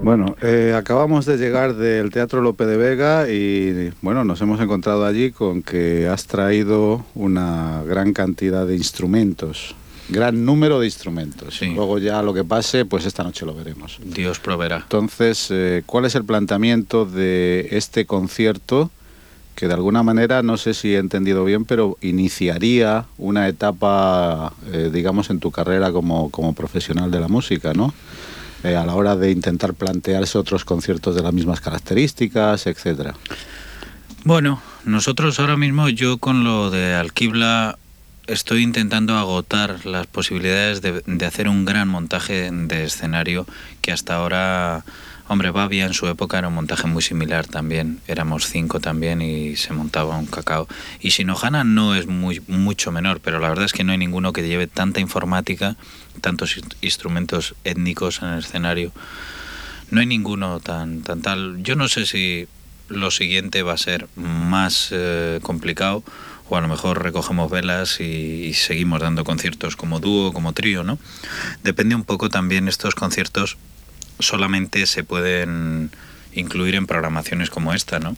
Bueno, eh, acabamos de llegar del Teatro Lope de Vega y bueno, nos hemos encontrado allí con que has traído una gran cantidad de instrumentos, gran número de instrumentos. Sí. Luego ya lo que pase, pues esta noche lo veremos. Dios proveerá. Entonces, eh, ¿cuál es el planteamiento de este concierto? Que de alguna manera, no sé si he entendido bien, pero iniciaría una etapa, eh, digamos, en tu carrera como, como profesional de la música, ¿no? Eh, a la hora de intentar plantearse otros conciertos de las mismas características, etcétera. Bueno, nosotros ahora mismo, yo con lo de Alquibla estoy intentando agotar las posibilidades de, de hacer un gran montaje de escenario que hasta ahora, hombre, Babia en su época era un montaje muy similar también. Éramos cinco también y se montaba un cacao. Y Shinohana no es muy, mucho menor, pero la verdad es que no hay ninguno que lleve tanta informática, tantos in- instrumentos étnicos en el escenario. No hay ninguno tan, tan tal. Yo no sé si lo siguiente va a ser más eh, complicado o a lo mejor recogemos velas y, y seguimos dando conciertos como dúo, como trío, ¿no? Depende un poco también estos conciertos solamente se pueden incluir en programaciones como esta, ¿no?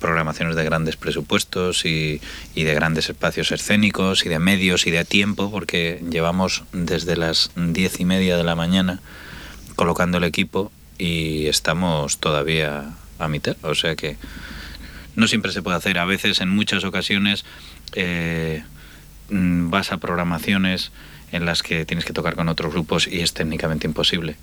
Programaciones de grandes presupuestos y, de grandes espacios escénicos y de medios y de tiempo, porque llevamos desde las diez y media de la mañana colocando el equipo y estamos todavía a mitad, o sea que no siempre se puede hacer. A veces, en muchas ocasiones, eh, mm, vas a programaciones en las que tienes que tocar con otros grupos y es técnicamente imposible.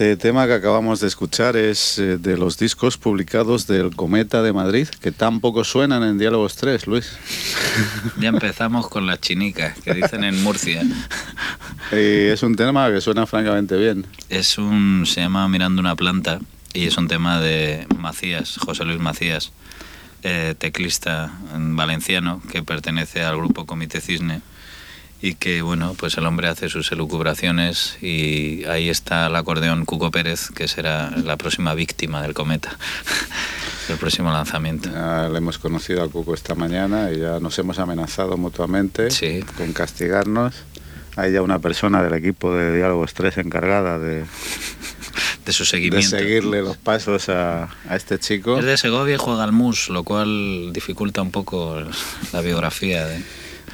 Este tema que acabamos de escuchar es eh, de los discos publicados del Cometa de Madrid, que tampoco suenan en Diálogos 3, Luis. Ya empezamos con las chinicas, que dicen en Murcia. Y es un tema que suena francamente bien. Es un, se llama Mirando una planta y es un tema de Macías, José Luis Macías, eh, teclista valenciano que pertenece al grupo Comité Cisne y que bueno, pues el hombre hace sus elucubraciones y ahí está el acordeón Cuco Pérez, que será la próxima víctima del cometa, el próximo lanzamiento. Ya le hemos conocido a Cuco esta mañana y ya nos hemos amenazado mutuamente con castigarnos. Hay ya una persona del equipo de Diálogos 3 encargada de, de su seguimiento. De seguirle los pasos a, a, este chico. Es de Segovia y juega al MUS, lo cual dificulta un poco la biografía de...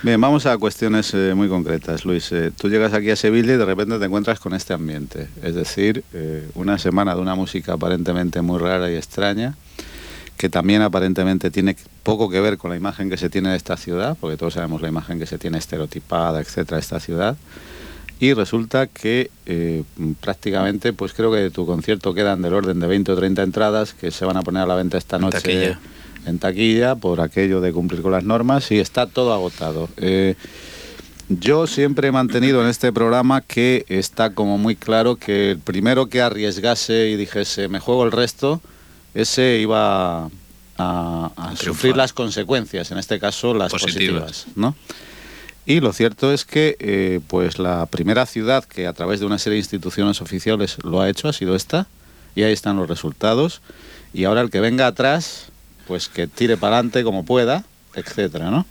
Bien, vamos a cuestiones eh, muy concretas, Luis. Eh, tú llegas aquí a Sevilla y de repente te encuentras con este ambiente, es decir, eh, una semana de una música aparentemente muy rara y extraña, que también aparentemente tiene poco que ver con la imagen que se tiene de esta ciudad, porque todos sabemos la imagen que se tiene estereotipada, etcétera, de esta ciudad. Y resulta que prácticamente, pues creo que de tu concierto quedan del orden de 20 o 30 entradas que se van a poner a la venta esta noche. Taquilla en taquilla por aquello de cumplir con las normas y está todo agotado. Eh, yo siempre he mantenido en este programa que está como muy claro que el primero que arriesgase y dijese me juego el resto, ese iba a, sufrir las consecuencias, en este caso las positivas, ¿no? Y lo cierto es que eh, pues la primera ciudad que a través de una serie de instituciones oficiales lo ha hecho ha sido esta, y ahí están los resultados. Y ahora el que venga atrás, pues que tire para adelante como pueda, etcétera, ¿no?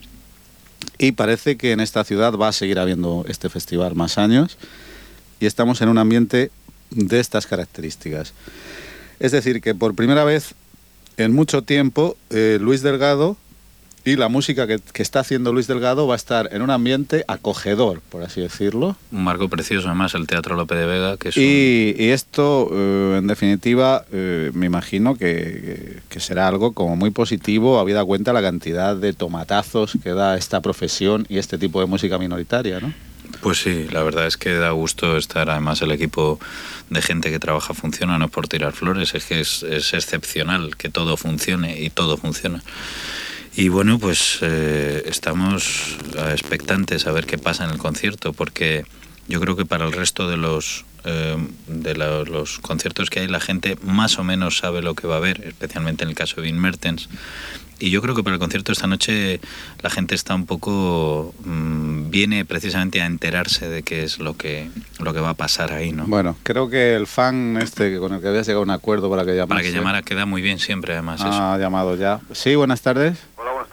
Y parece que en esta ciudad va a seguir habiendo este festival más años y estamos en un ambiente de estas características. Es decir, que por primera vez en mucho tiempo eh, Luis Delgado y la música que, está haciendo Luis Delgado va a estar en un ambiente acogedor, por así decirlo. Un marco precioso, además, el Teatro Lope de Vega. Que es y, esto, eh, en definitiva, eh, me imagino que, que, será algo como muy positivo, habida cuenta la cantidad de tomatazos que da esta profesión y este tipo de música minoritaria, ¿no? Pues sí, la verdad es que da gusto estar, además el equipo de gente que trabaja funciona, no es por tirar flores, es que es, es excepcional que todo funcione y todo funciona. Y bueno, pues eh, estamos expectantes a ver qué pasa en el concierto, porque yo creo que para el resto de los eh, de los conciertos que hay la gente más o menos sabe lo que va a ver, especialmente en el caso de Vin Mertens. Y yo creo que para el concierto esta noche la gente está un poco mm, viene precisamente a enterarse de qué es lo que lo que va a pasar ahí, ¿no? Bueno, creo que el fan este con el que habías llegado a un acuerdo para que llamara. Para que llamara queda muy bien siempre además. Ha llamado ya. Sí, buenas tardes.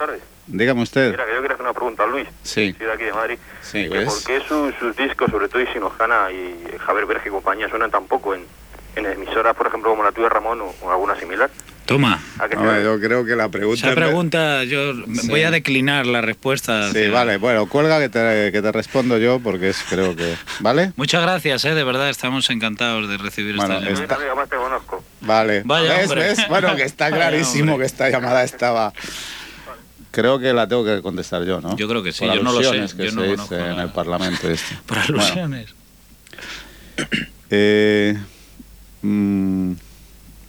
Tardes. Dígame usted. Mira, que yo quería hacer una pregunta a Luis. Sí. Soy de aquí de Madrid. Sí, que ¿Por qué sus, sus discos, sobre todo Isinojana y Javier Berge y compañía, suenan tan poco en, en emisoras, por ejemplo, como la tuya, Ramón, o alguna similar? Toma. yo creo que la pregunta... Esa pregunta, yo voy a declinar la respuesta. Sí, vale, bueno, cuelga que te, que te respondo yo porque es, creo que... ¿Vale? Muchas gracias, ¿eh? de verdad, estamos encantados de recibir bueno, esta llamada. Conozco. Vale. Vaya, ¿Ves, ¿Ves? Bueno, que está clarísimo que esta llamada estaba... Creo que la tengo que contestar yo, ¿no? Yo creo que sí, Por yo no lo sé. que yo se no dice en el Parlamento este. Por alusiones. Bueno. Eh, mmm,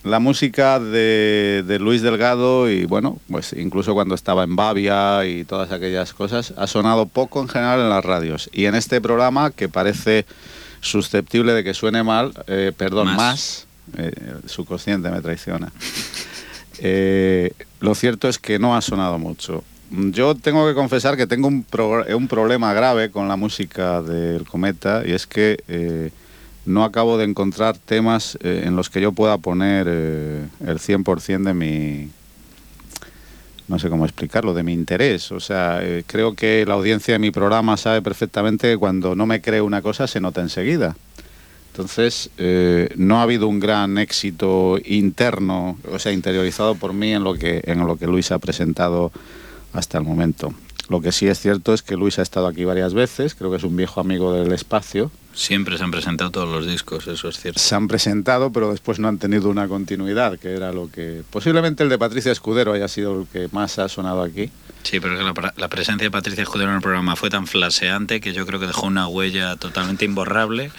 la música de, de, Luis Delgado y bueno, pues incluso cuando estaba en Bavia y todas aquellas cosas, ha sonado poco en general en las radios. Y en este programa, que parece susceptible de que suene mal, eh, perdón, más, más eh, su consciente me traiciona. Eh, lo cierto es que no ha sonado mucho. Yo tengo que confesar que tengo un, pro, un problema grave con la música del Cometa y es que eh, no acabo de encontrar temas eh, en los que yo pueda poner eh, el 100% de mi, no sé cómo explicarlo, de mi interés. O sea, creo que la audiencia de mi programa sabe perfectamente que cuando no me cree una cosa se nota enseguida. Entonces, eh, no ha habido un gran éxito interno, o sea, interiorizado por mí en lo que, en lo que Luis ha presentado hasta el momento. Lo que sí es cierto es que Luis ha estado aquí varias veces, creo que es un viejo amigo del espacio. Siempre se han presentado todos los discos, eso es cierto. Se han presentado, pero después no han tenido una continuidad, que era lo que... Posiblemente el de Patricia Escudero haya sido el que más ha sonado aquí. Sí, pero la, la, presencia de Patricia Escudero en el programa fue tan flaseante que yo creo que dejó una huella totalmente imborrable.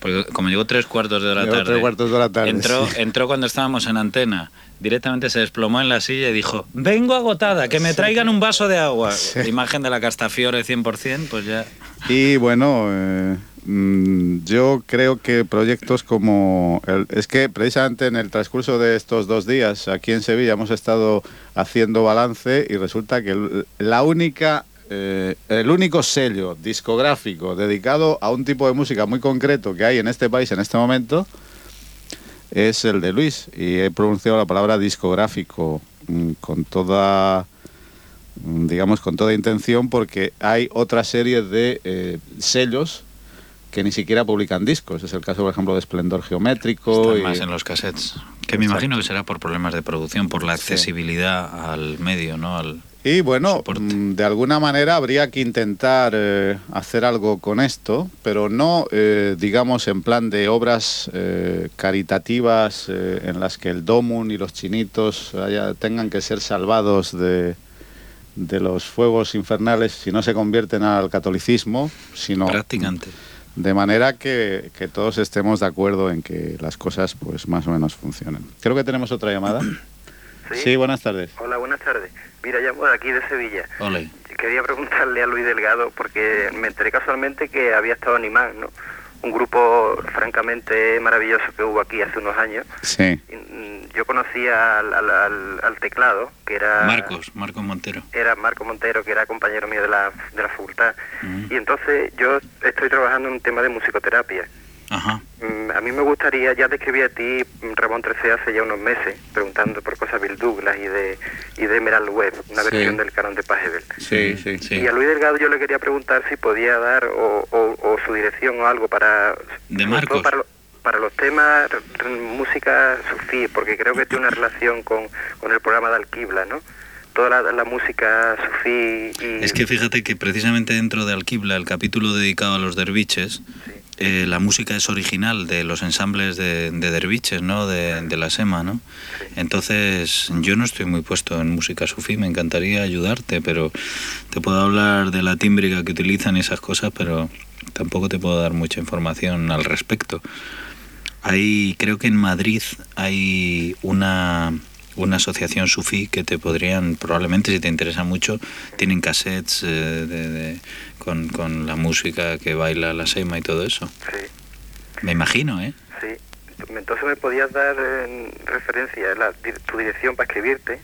Porque como llegó tres cuartos de la, tarde, tres cuartos de la tarde, entró, entró cuando estábamos en antena, directamente se desplomó en la silla y dijo, vengo agotada, que me traigan un vaso de agua. imagen de la Castafiore 100%, pues ya... Y bueno... Eh yo creo que proyectos como... es que precisamente en el transcurso de estos dos días aquí en Sevilla hemos estado haciendo balance y resulta que la única... Eh, el único sello discográfico dedicado a un tipo de música muy concreto que hay en este país en este momento es el de Luis. Y he pronunciado la palabra discográfico mm, con toda mm, digamos con toda intención porque hay otra serie de eh, sellos que ni siquiera publican discos. Es el caso, por ejemplo, de Esplendor Geométrico. Están más en los cassettes. Que me imagino que será por problemas de producción, por la accesibilidad al medio, ¿no? Al y bueno, mm, de alguna manera habría que intentar eh, hacer algo con esto, pero no, eh, digamos, en plan de obras eh, caritativas en las que el Domun y los chinitos tengan que ser salvados de, de los fuegos infernales si no se convierten al catolicismo, sino... Practicante de manera que, todos estemos de acuerdo en que las cosas pues más o menos funcionen. Creo que tenemos otra llamada. Sí, buenas tardes. Hola, buenas tardes. Mira, llamo de aquí de Sevilla. Hola. Quería preguntarle a Luis Delgado, porque me enteré casualmente que había estado en Imán, ¿no? Un grupo francamente maravilloso que hubo aquí hace unos años. Sí. Mm, yo conocía al, al, teclado, que era... Marcos, Marcos Montero. Era Marco Montero, que era compañero mío de la, de la facultad. Y entonces yo estoy trabajando en un tema de musicoterapia. A mí me gustaría, ya te escribí a ti, Ramón 13 hace ya unos meses, preguntando por cosas Bill Douglas y de, y de Emerald Web, una versión del canon de Pagebel. Sí, sí, sí. Y a Luis Delgado yo le quería preguntar si podía dar o, o, su dirección o algo para... De Marcos. Para, los temas música sufí, porque creo que tiene una relación con, con el programa de Alquibla, ¿no? toda la, música sufí y... Es que fíjate que precisamente dentro de Alquibla, el capítulo dedicado a los derviches, eh, la música es original de los ensambles de, derviches, ¿no? De, la SEMA, ¿no? Entonces, yo no estoy muy puesto en música sufí, me encantaría ayudarte, pero te puedo hablar de la tímbrica que utilizan y esas cosas, pero tampoco te puedo dar mucha información al respecto. Hay, creo que en Madrid hay una una asociación sufí que te podrían, probablemente si te interesa mucho, tienen cassettes eh, de, con, con, la música que baila la Sema y todo eso. Sí. Me imagino, ¿eh? Sí. Entonces me podías dar en referencia la, tu dirección para escribirte.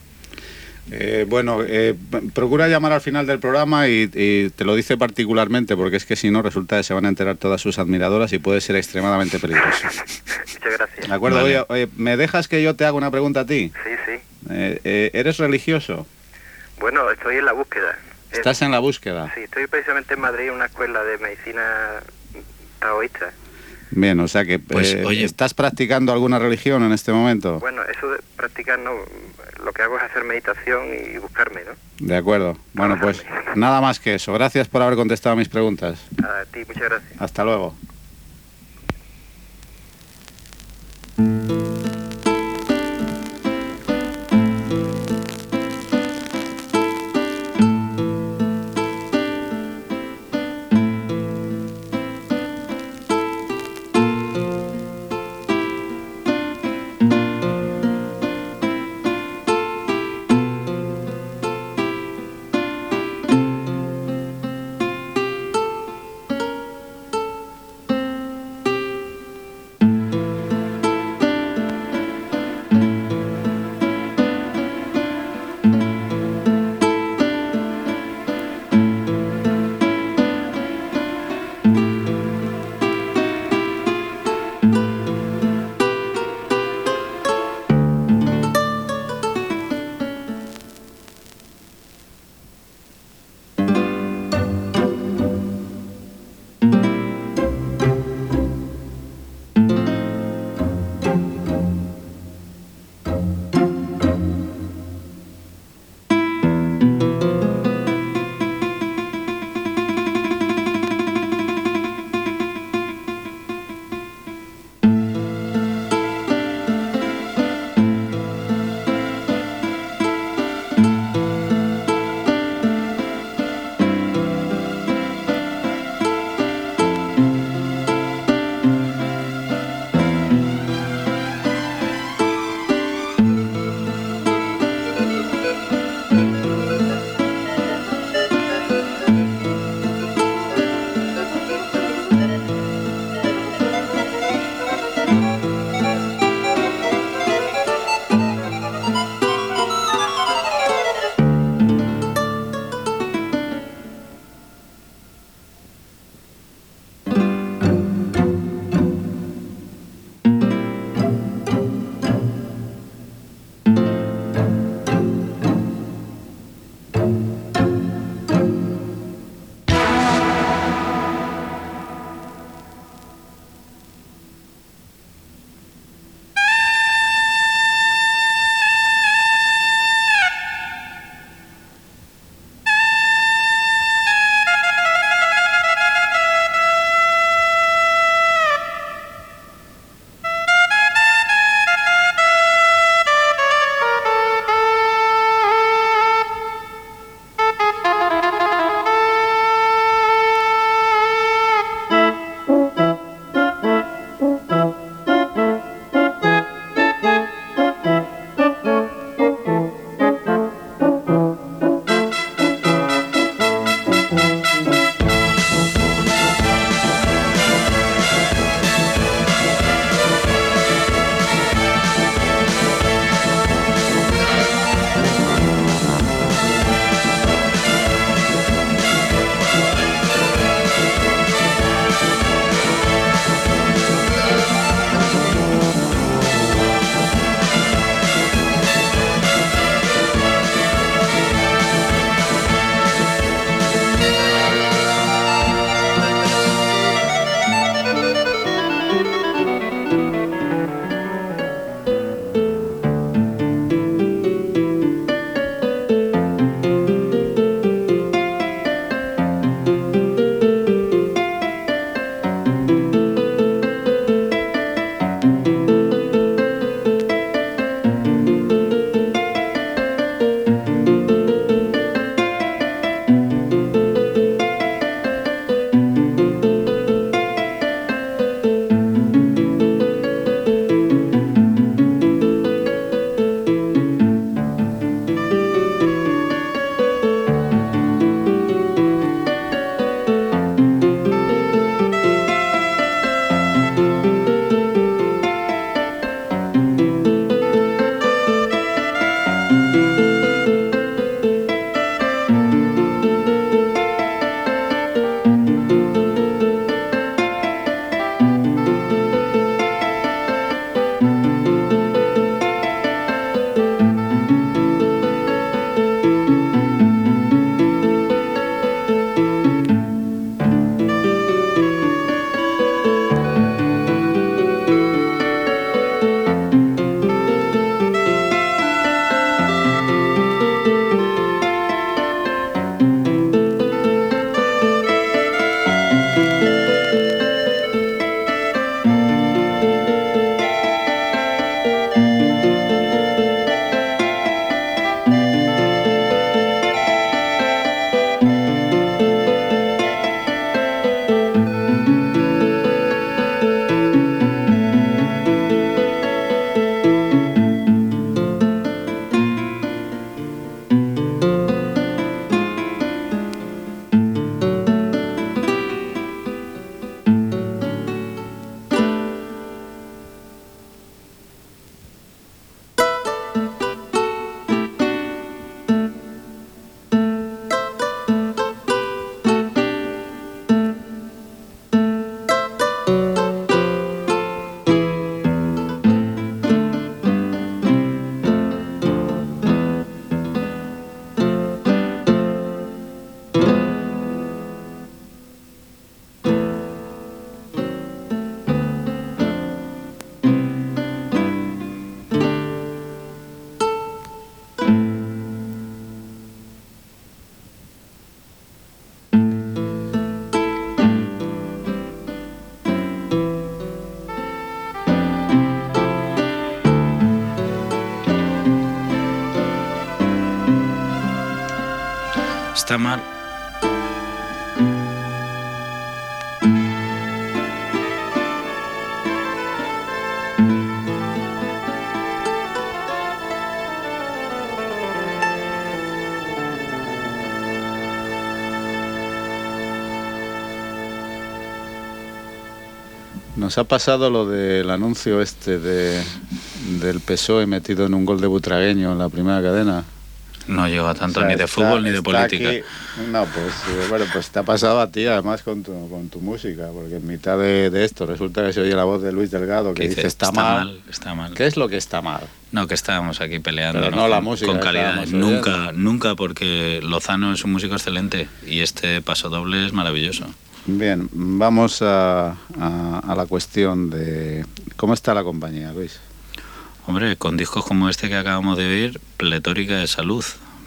Eh, bueno, eh, procura llamar al final del programa y, te lo dice particularmente porque es que si no resulta que se van a enterar todas sus admiradoras y puede ser extremadamente peligroso. Muchas gracias. De acuerdo, oye, ¿me dejas que yo te haga una pregunta a ti? Sí, sí. Eh, ¿Eres religioso? Bueno, estoy en la búsqueda. ¿Estás en la búsqueda? Sí, estoy precisamente en Madrid en una escuela de medicina taoísta. Bien, o sea que pues, oye, ¿estás practicando alguna religión en este momento? Bueno, eso de practicar no, lo que hago es hacer meditación y buscarme, ¿no? De acuerdo. Bueno, pues nada más que eso. Gracias por haber contestado mis preguntas. A ti, muchas gracias. Hasta luego. Nos ha pasado lo del anuncio este de, del PSOE metido en un gol de butragueño en la primera cadena. No llega tanto ni de fútbol ni de política. no, pues bueno, pues te ha pasado a ti además con tu, con tu música, porque en mitad de, esto resulta que se oye la voz de Luis Delgado que dice, está, mal. Está mal. ¿Qué es lo que está mal? No, que estábamos aquí peleando Pero no, la música con calidad. Nunca, nunca, porque Lozano es un músico excelente y este paso doble es maravilloso. Bien, vamos a, a la cuestión de cómo está la compañía, Luis. Hombre, con discos como este que acabamos de ver, pletórica de salud,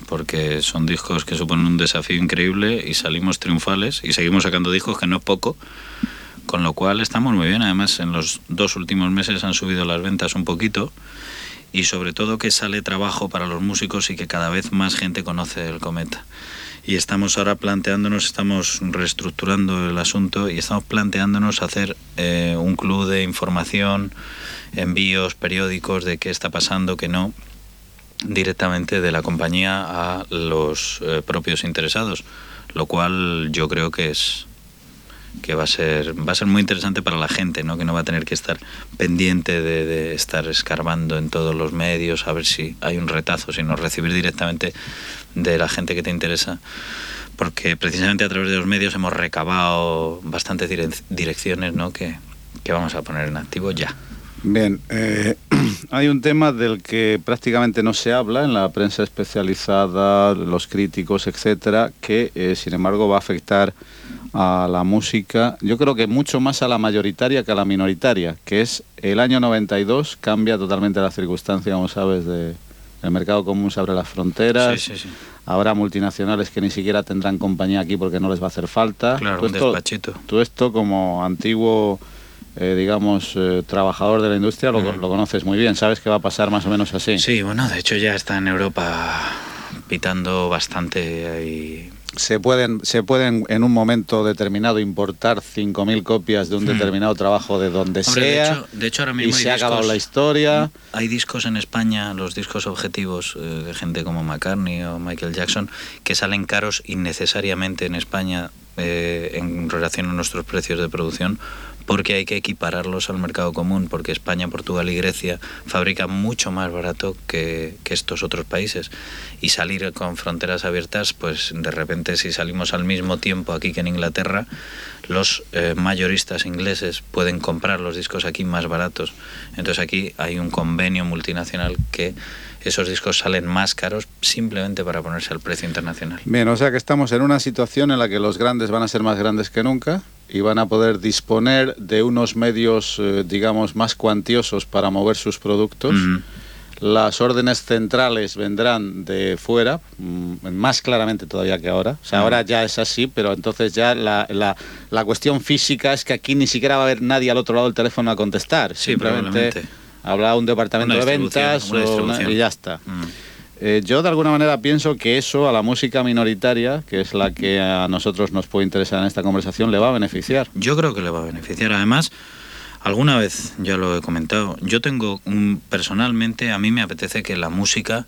porque son discos que suponen un desafío increíble y salimos triunfales y seguimos sacando discos que no es poco, con lo cual estamos muy bien. Además, en los dos últimos meses han subido las ventas un poquito y sobre todo que sale trabajo para los músicos y que cada vez más gente conoce el Cometa. Y estamos ahora planteándonos, estamos reestructurando el asunto y estamos planteándonos hacer eh, un club de información envíos periódicos de qué está pasando, qué no, directamente de la compañía a los eh, propios interesados, lo cual yo creo que es que va a ser va a ser muy interesante para la gente, ¿no? Que no va a tener que estar pendiente de, de estar escarbando en todos los medios a ver si hay un retazo, sino recibir directamente de la gente que te interesa porque precisamente a través de los medios hemos recabado bastantes direcciones ¿no? que, que vamos a poner en activo ya. Bien, eh, hay un tema del que prácticamente no se habla en la prensa especializada, los críticos, etcétera, que eh, sin embargo va a afectar a la música, yo creo que mucho más a la mayoritaria que a la minoritaria, que es el año 92 cambia totalmente la circunstancia, como sabes, de el mercado común se abre las fronteras. Sí, sí, sí. Habrá multinacionales que ni siquiera tendrán compañía aquí porque no les va a hacer falta. Claro, un despachito. Tú esto como antiguo eh, digamos, eh, trabajador de la industria, lo, lo, conoces muy bien, sabes que va a pasar más o menos así. Sí, bueno, de hecho ya está en Europa pitando bastante y se pueden, se pueden en un momento determinado importar 5.000 copias de un hmm. determinado trabajo de donde sea. De hecho, ahora mismo y se ha acabado la historia. Hay discos en España, los discos objetivos eh, de gente como McCartney o Michael Jackson, que salen caros innecesariamente en España eh, en relación a nuestros precios de producción porque hay que equipararlos al mercado común, porque España, Portugal y Grecia fabrican mucho más barato que, estos otros países. Y salir con fronteras abiertas, pues de repente si salimos al mismo tiempo aquí que en Inglaterra, los eh, mayoristas ingleses pueden comprar los discos aquí más baratos. Entonces aquí hay un convenio multinacional que esos discos salen más caros simplemente para ponerse al precio internacional. Bien, o sea que estamos en una situación en la que los grandes van a ser más grandes que nunca y van a poder disponer de unos medios, eh, digamos, más cuantiosos para mover sus productos. Las órdenes centrales vendrán de fuera, mm, más claramente todavía que ahora. O sea, ahora ya es así, pero entonces ya la, la, la, cuestión física es que aquí ni siquiera va a haber nadie al otro lado del teléfono a contestar. Sí, Simplemente habrá un departamento de ventas y ya está. Mm. Eh, yo de alguna manera pienso que eso a la música minoritaria, que es la que a nosotros nos puede interesar en esta conversación, le va a beneficiar. Yo creo que le va a beneficiar. Además, alguna vez ya lo he comentado, yo tengo personalmente, a mí me apetece que la música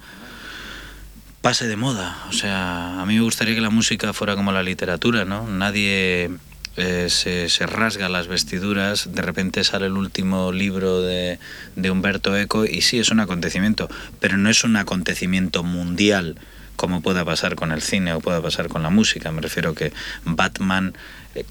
pase de moda. O sea, a mí me gustaría que la música fuera como la literatura, ¿no? Nadie eh, se, se, rasga las vestiduras, de repente sale el último libro de, de Humberto Eco y sí es un acontecimiento, pero no es un acontecimiento mundial como pueda pasar con el cine o pueda pasar con la música. Me refiero que Batman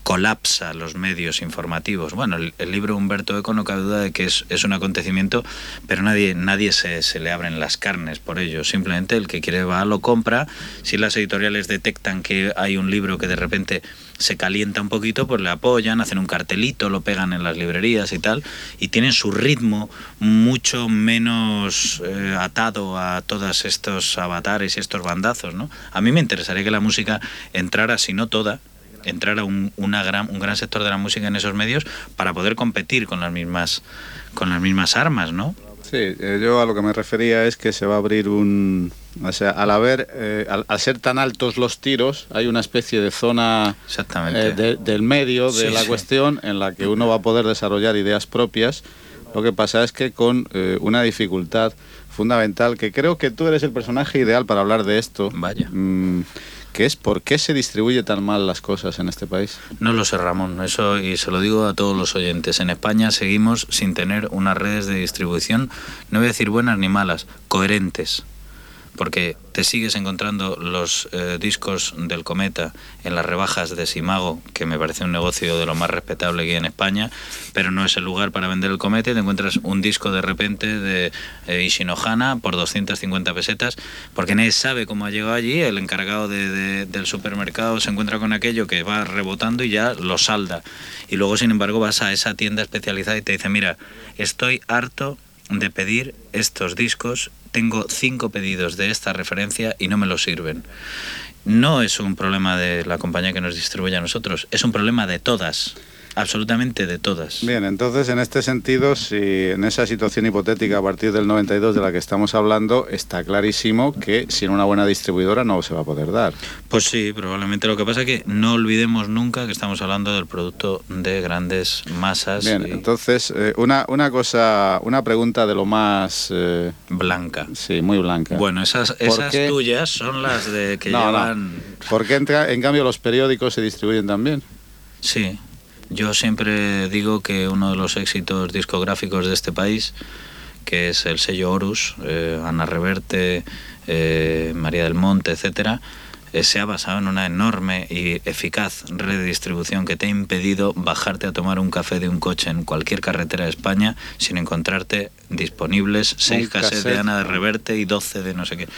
colapsa los medios informativos. Bueno, el, libro Humberto Eco no cabe duda de que es, un acontecimiento, pero nadie, nadie se, se, le abren las carnes por ello. Simplemente el que quiere va, lo compra. Si las editoriales detectan que hay un libro que de repente se calienta un poquito, pues le apoyan, hacen un cartelito, lo pegan en las librerías y tal, y tienen su ritmo mucho menos eh, atado a todos estos avatares y estos bandazos, ¿no? A mí me interesaría que la música entrara, si no toda, entrara un, una gran, un gran sector de la música en esos medios para poder competir con las mismas, con las mismas armas, ¿no? Sí, eh, yo a lo que me refería es que se va a abrir un... O sea, al haber, eh, al, ser tan altos los tiros, hay una especie de zona Exactamente. del medio de la cuestión en la que uno va a poder desarrollar ideas propias. Lo que pasa es que con una dificultad fundamental, que creo que tú eres el personaje ideal para hablar de esto. Vaya. Mm, que es por qué se distribuye tan mal las cosas en este país. No lo sé, Ramón, eso y se lo digo a todos los oyentes. En España seguimos sin tener unas redes de distribución, no voy a decir buenas ni malas, coherentes porque te sigues encontrando los eh, discos del Cometa en las rebajas de Simago, que me parece un negocio de lo más respetable que hay en España, pero no es el lugar para vender el Cometa te encuentras un disco de repente de eh, Ishinohana por 250 pesetas, porque nadie sabe cómo ha llegado allí, el encargado del supermercado se encuentra con aquello que va rebotando y ya lo salda. Y luego, sin embargo, vas a esa tienda especializada y te dice, mira, estoy harto de pedir estos discos tengo cinco pedidos de esta referencia y no me lo sirven. No es un problema de la compañía que nos distribuye a nosotros, es un problema de todas. Absolutamente de todas. Bien, entonces en este sentido, si en esa situación hipotética a partir del 92 de la que estamos hablando, está clarísimo que sin una buena distribuidora no se va a poder dar. Pues sí, probablemente. Lo que pasa es que no olvidemos nunca que estamos hablando del producto de grandes masas. Bien, entonces eh, una, una cosa, una pregunta de lo más... Eh, blanca. Sí, muy blanca. Bueno, esas, esas tuyas son las de que llevan... ¿Por qué en cambio los periódicos se distribuyen también? Sí, yo siempre digo que uno de los éxitos discográficos de este país, que es el sello Horus, eh, Ana Reverte, eh, María del Monte, etcétera, eh, se ha basado en una enorme y eficaz red de distribución que te ha impedido bajarte a tomar un café de un coche en cualquier carretera de España sin encontrarte disponibles seis cassettes de Ana de Reverte y 12 de no sé qué.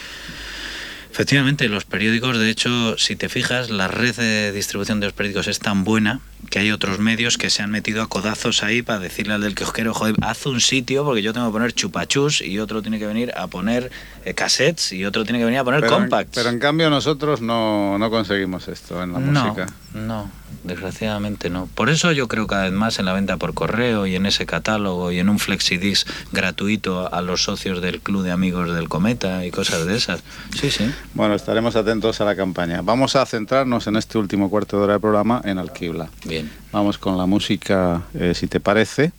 Efectivamente, los periódicos, de hecho, si te fijas, la red de distribución de los periódicos es tan buena que hay otros medios que se han metido a codazos ahí para decirle al del kiosquero, joder, haz un sitio porque yo tengo que poner chupachus y otro tiene que venir a poner eh, cassettes y otro tiene que venir a poner compacts. pero en cambio nosotros no, no conseguimos esto en la música. No, desgraciadamente no. Por eso yo creo cada vez más en la venta por correo y en ese catálogo y en un flexidisc gratuito a los socios del Club de Amigos del Cometa y cosas de esas. Sí, sí. Bueno, estaremos atentos a la campaña. Vamos a centrarnos en este último cuarto de hora de programa en Alquibla. Bien. Vamos con la música, eh, si te parece,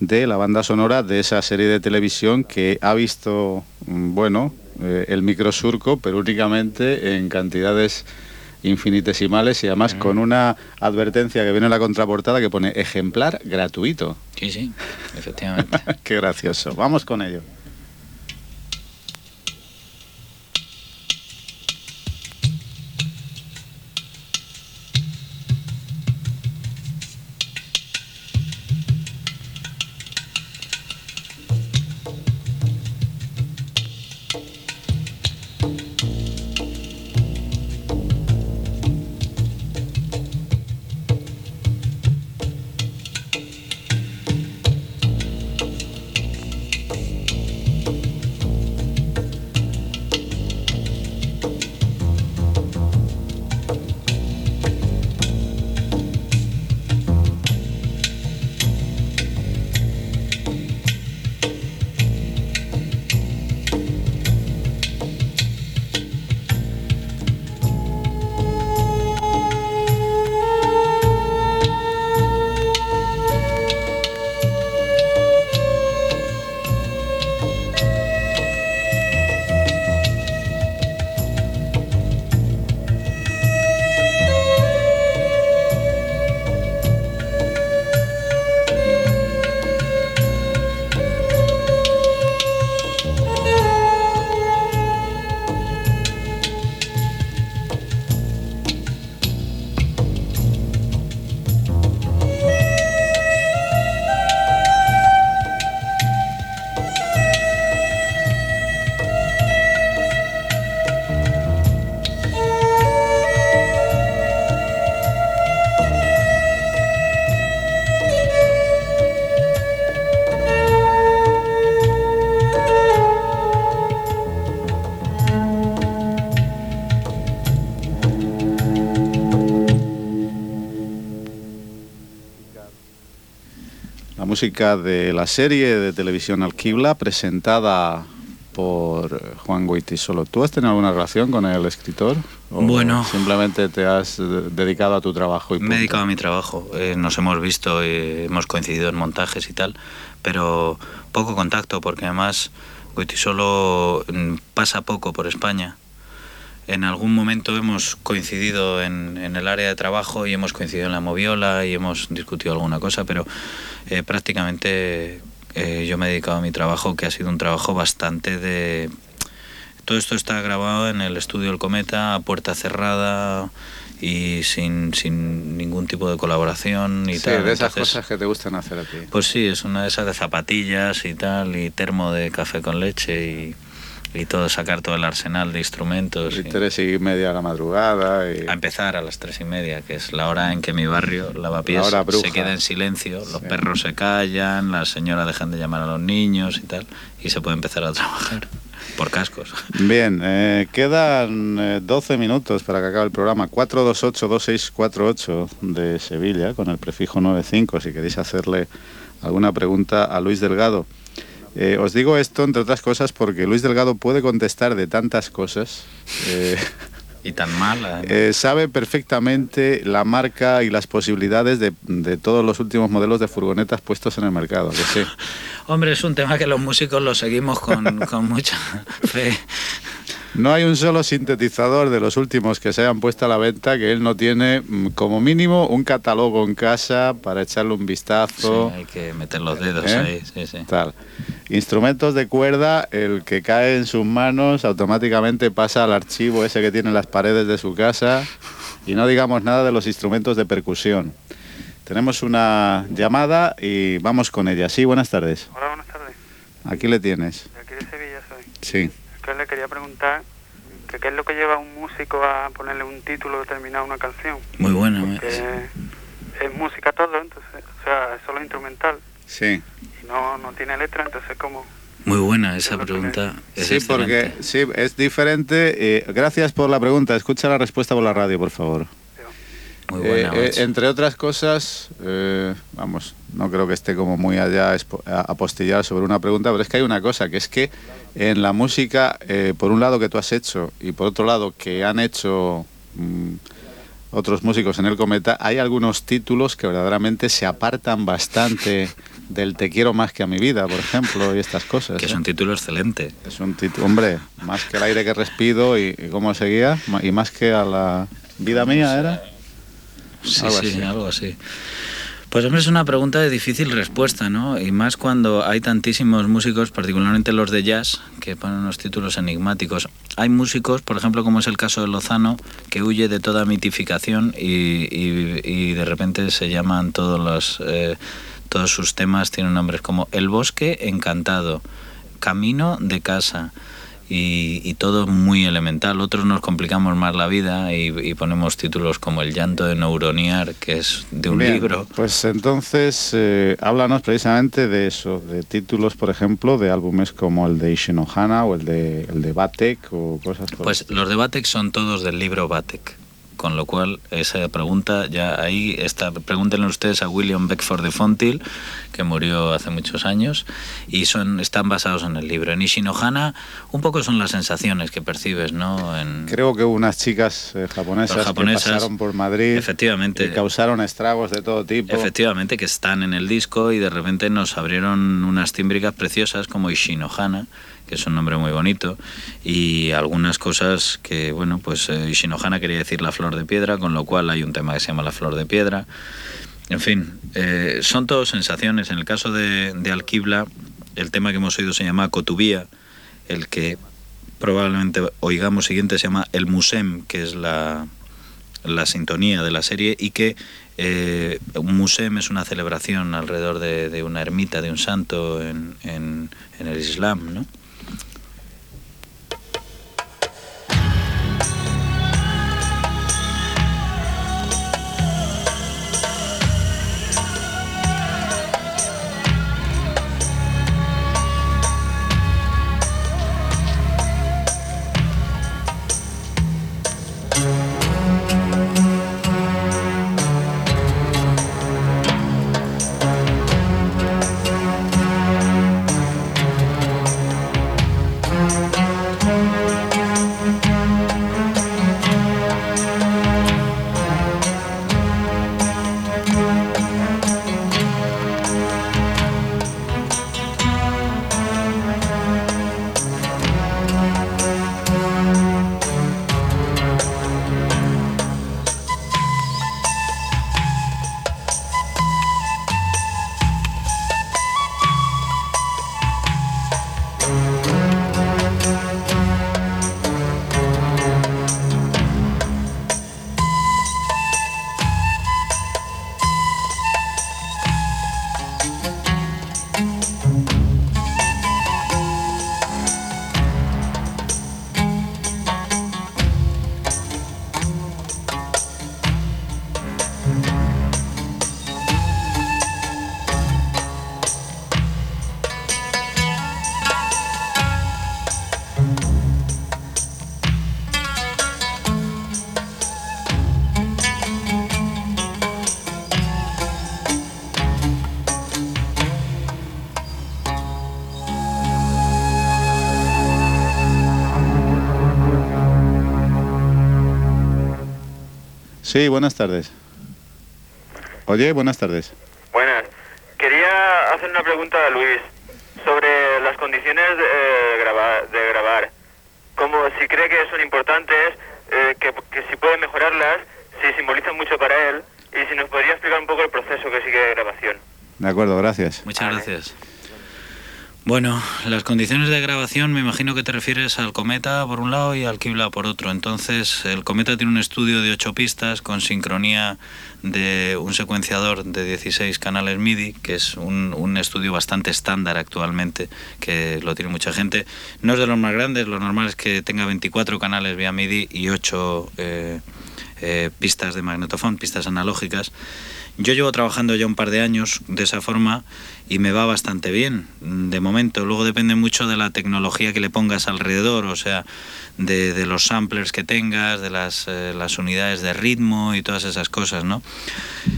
de la banda sonora de esa serie de televisión que ha visto, mm, bueno, eh, el microsurco, pero únicamente en cantidades infinitesimales y además con una advertencia que viene en la contraportada que pone ejemplar gratuito. Sí, sí, efectivamente. Qué gracioso. Vamos con ello. Música de la serie de televisión Alquibla presentada por Juan Solo. ¿Tú has tenido alguna relación con el escritor? bueno. Simplemente te has dedicado a tu trabajo. Y me he dedicado a mi trabajo. Eh, nos hemos visto, y hemos coincidido en montajes y tal, pero poco contacto porque además Solo mm, pasa poco por España. En algún momento hemos coincidido en, el área de trabajo y hemos coincidido en la moviola y hemos discutido alguna cosa, pero eh, prácticamente eh, yo me he dedicado a mi trabajo, que ha sido un trabajo bastante de... Todo esto está grabado en el estudio El Cometa, a puerta cerrada y sin, sin ningún tipo de colaboración y sí, de esas cosas que te gustan hacer a ti. Pues sí, es una de esas de zapatillas y tal, y termo de café con leche y y todo sacar todo el arsenal de instrumentos. Y, tres y media a la madrugada. A empezar a las tres y media, que es la hora en que mi barrio, Lavapiés, se queda en silencio, los perros se callan, las señoras dejan de llamar a los niños y tal, y se puede empezar a trabajar. Por cascos. Bien, eh, quedan 12 eh, minutos para que acabe el programa. 428-2648 de Sevilla, con el prefijo 95, si queréis hacerle alguna pregunta a Luis Delgado. Eh, os digo esto, entre otras cosas, porque Luis Delgado puede contestar de tantas cosas. Eh, y tan mala. Eh, sabe perfectamente la marca y las posibilidades de, todos los últimos modelos de furgonetas puestos en el mercado. Hombre, es un tema que los músicos lo seguimos con, con mucha fe. No hay un solo sintetizador de los últimos que se hayan puesto a la venta que él no tiene mm, como mínimo un catálogo en casa para echarle un vistazo. Sí, hay que meter los dedos ¿Eh? ahí, sí, sí. Tal. Instrumentos de cuerda, el que cae en sus manos automáticamente pasa al archivo ese que tiene en las paredes de su casa y no digamos nada de los instrumentos de percusión. Tenemos una llamada y vamos con ella. Sí, buenas tardes. Hola, buenas tardes. Aquí le tienes. aquí de Sevilla soy. Sí le quería preguntar que qué es lo que lleva a un músico a ponerle un título determinado a una canción. Muy bueno, es música todo, entonces, o sea, es solo instrumental. Sí. Y no, no tiene letra, entonces como... Muy buena esa pregunta. sí, porque sí, es diferente. Eh, gracias por la pregunta. Escucha la respuesta por la radio, por favor. Eh, eh, entre otras cosas, eh, vamos, no creo que esté como muy allá apostillar sobre una pregunta, pero es que hay una cosa, que es que en la música, por un lado que tú has hecho y por otro lado que han hecho mm, otros músicos en el Cometa, hay algunos títulos que verdaderamente se apartan bastante del Te quiero más que a mi vida, por ejemplo, y estas cosas. Que es un título excelente. Es un título, hombre, más que el aire que respiro y, y cómo seguía, y más que a la vida mía era. Sí, sí, algo así. Pues hombre, es una pregunta de difícil respuesta, ¿no? Y más cuando hay tantísimos músicos, particularmente los de jazz, que ponen unos títulos enigmáticos. Hay músicos, por ejemplo, como es el caso de Lozano, que huye de toda mitificación y, y, de repente se llaman todos los... Eh, todos sus temas tienen nombres como El bosque encantado, Camino de casa, y, todo muy elemental. Otros nos complicamos más la vida y, ponemos títulos como El llanto de Neuroniar, que es de un libro. Pues entonces, eh, háblanos precisamente de eso, de títulos, por ejemplo, de álbumes como el de Ishinohana o el de, el de Batek o cosas Pues los de Batek son todos del libro Batek con lo cual esa pregunta ya ahí está. Pregúntenle ustedes a William Beckford de Fontil, que murió hace muchos años, y son están basados en el libro. En Ishinohana un poco son las sensaciones que percibes, ¿no? En... Creo que hubo unas chicas eh, japonesas, que pasaron por Madrid efectivamente, y causaron estragos de todo tipo. Efectivamente, que están en el disco y de repente nos abrieron unas tímbricas preciosas como Ishinohana que es un nombre muy bonito, y algunas cosas que, bueno, pues eh, Ishinohana quería decir la flor de piedra, con lo cual hay un tema que se llama la flor de piedra. En fin, eh, son todas sensaciones. En el caso de, de Alquibla, el tema que hemos oído se llama Cotubía, el que probablemente oigamos siguiente se llama El Musem, que es la, la sintonía de la serie, y que eh, un musem es una celebración alrededor de, una ermita, de un santo en, en, en el Islam, ¿no? Sí, buenas tardes. Oye, buenas tardes. Buenas. Quería hacer una pregunta a Luis sobre las condiciones de, eh, grabar, de grabar. Como si cree que son importantes, eh, que, que si puede mejorarlas, si simbolizan mucho para él y si nos podría explicar un poco el proceso que sigue de grabación. De acuerdo, gracias. Muchas Vale. gracias. Bueno, las condiciones de grabación me imagino que te refieres al Cometa por un lado y al Kibla por otro. Entonces, el Cometa tiene un estudio de ocho pistas con sincronía de un secuenciador de 16 canales MIDI, que es un, estudio bastante estándar actualmente, que lo tiene mucha gente. No es de los más grandes, lo normal es que tenga 24 canales vía MIDI y 8 eh, eh, pistas de magnetofón, pistas analógicas. Yo llevo trabajando ya un par de años de esa forma y me va bastante bien, de momento. Luego depende mucho de la tecnología que le pongas alrededor, o sea, de, de los samplers que tengas, de las, eh, las unidades de ritmo y todas esas cosas, ¿no?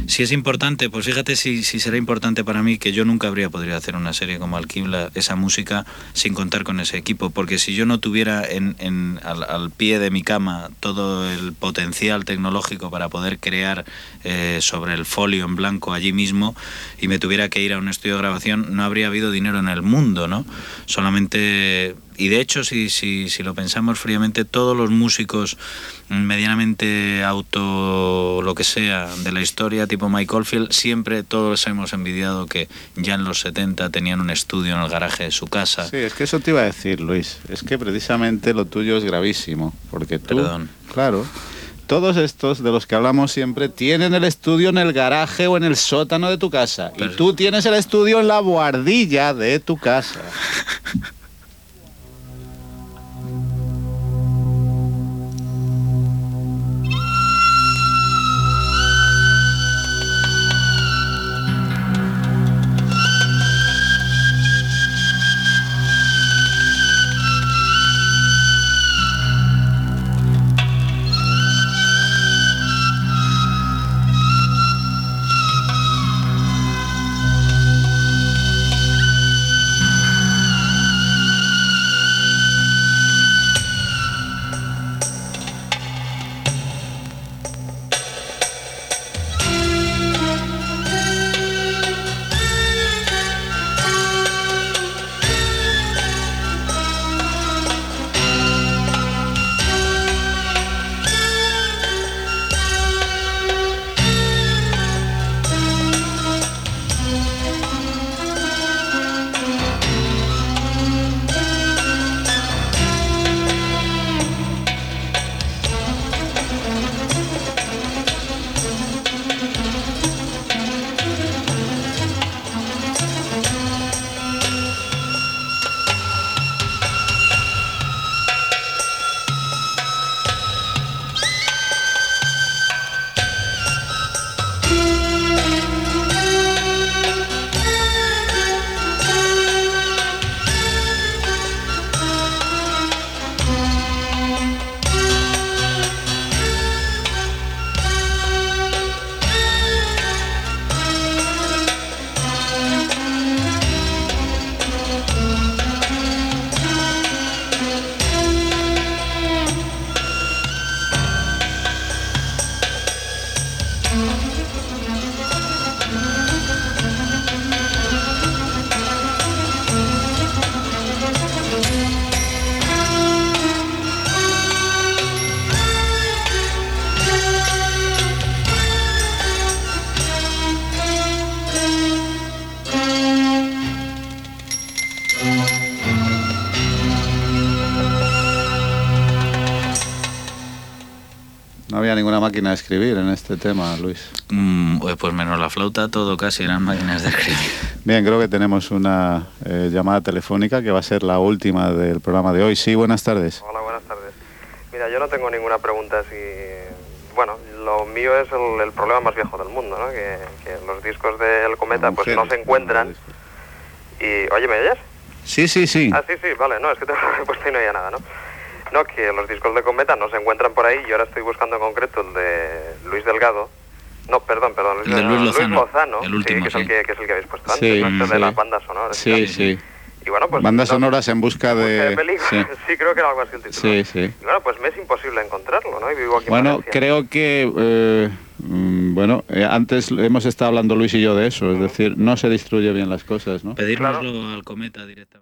Si es importante, pues fíjate si, si será importante para mí que yo nunca habría podido hacer una serie como Alquibla, esa música, sin contar con ese equipo, porque si yo no tuviera en, en- al, al pie de mi cama todo el potencial tecnológico para poder crear eh, sobre el folio en blanco allí mismo y me tuviera que ir a un estudio grabación, no habría habido dinero en el mundo, ¿no? Solamente y de hecho, si, si, si lo pensamos fríamente, todos los músicos medianamente auto, lo que sea, de la historia, tipo Mike Oldfield, siempre todos hemos envidiado que ya en los 70 tenían un estudio en el garaje de su casa. Sí, es que eso te iba a decir, Luis. Es que precisamente lo tuyo es gravísimo. Porque tú, Perdón. claro, todos estos de los que hablamos siempre tienen el estudio en el garaje o en el sótano de tu casa. Pero- Y tú tienes el estudio en la buhardilla de tu casa. máquina de escribir en este tema, Luis. Mm, pues menos la flauta, todo casi eran máquinas de escribir. Bien, creo que tenemos una eh, llamada telefónica que va a ser la última del programa de hoy. Sí, buenas tardes. Hola, buenas tardes. Mira, yo no tengo ninguna pregunta así... Bueno, lo mío es el, el problema más viejo del mundo, ¿no? Que, que los discos del Cometa pues no se encuentran y... Oye, ¿me oyes? Sí, sí, sí. Ah, sí, sí, vale, no, es que te lo he puesto y no había nada, ¿no? No, que los discos de Cometa no se encuentran por ahí. Yo ahora estoy buscando en concreto el de Luis Delgado. No, perdón, perdón. Luis, el de Luis no, Lozano. El último, sí, que, es el que, es el que, habéis puesto antes. Sí, ¿no? Este sí. de las bandas sonoras. Sí, sí. Y bueno, pues, bandas sonoras en busca de... Sí. sí. creo que era algo así el título. Sí, sí. Y bueno, pues me es imposible encontrarlo, ¿no? Y vivo aquí bueno, creo que... Eh, mm, bueno, eh, antes hemos estado hablando Luis y yo de eso, es decir, no se distribuye bien las cosas, ¿no? Pedírnoslo al cometa directamente.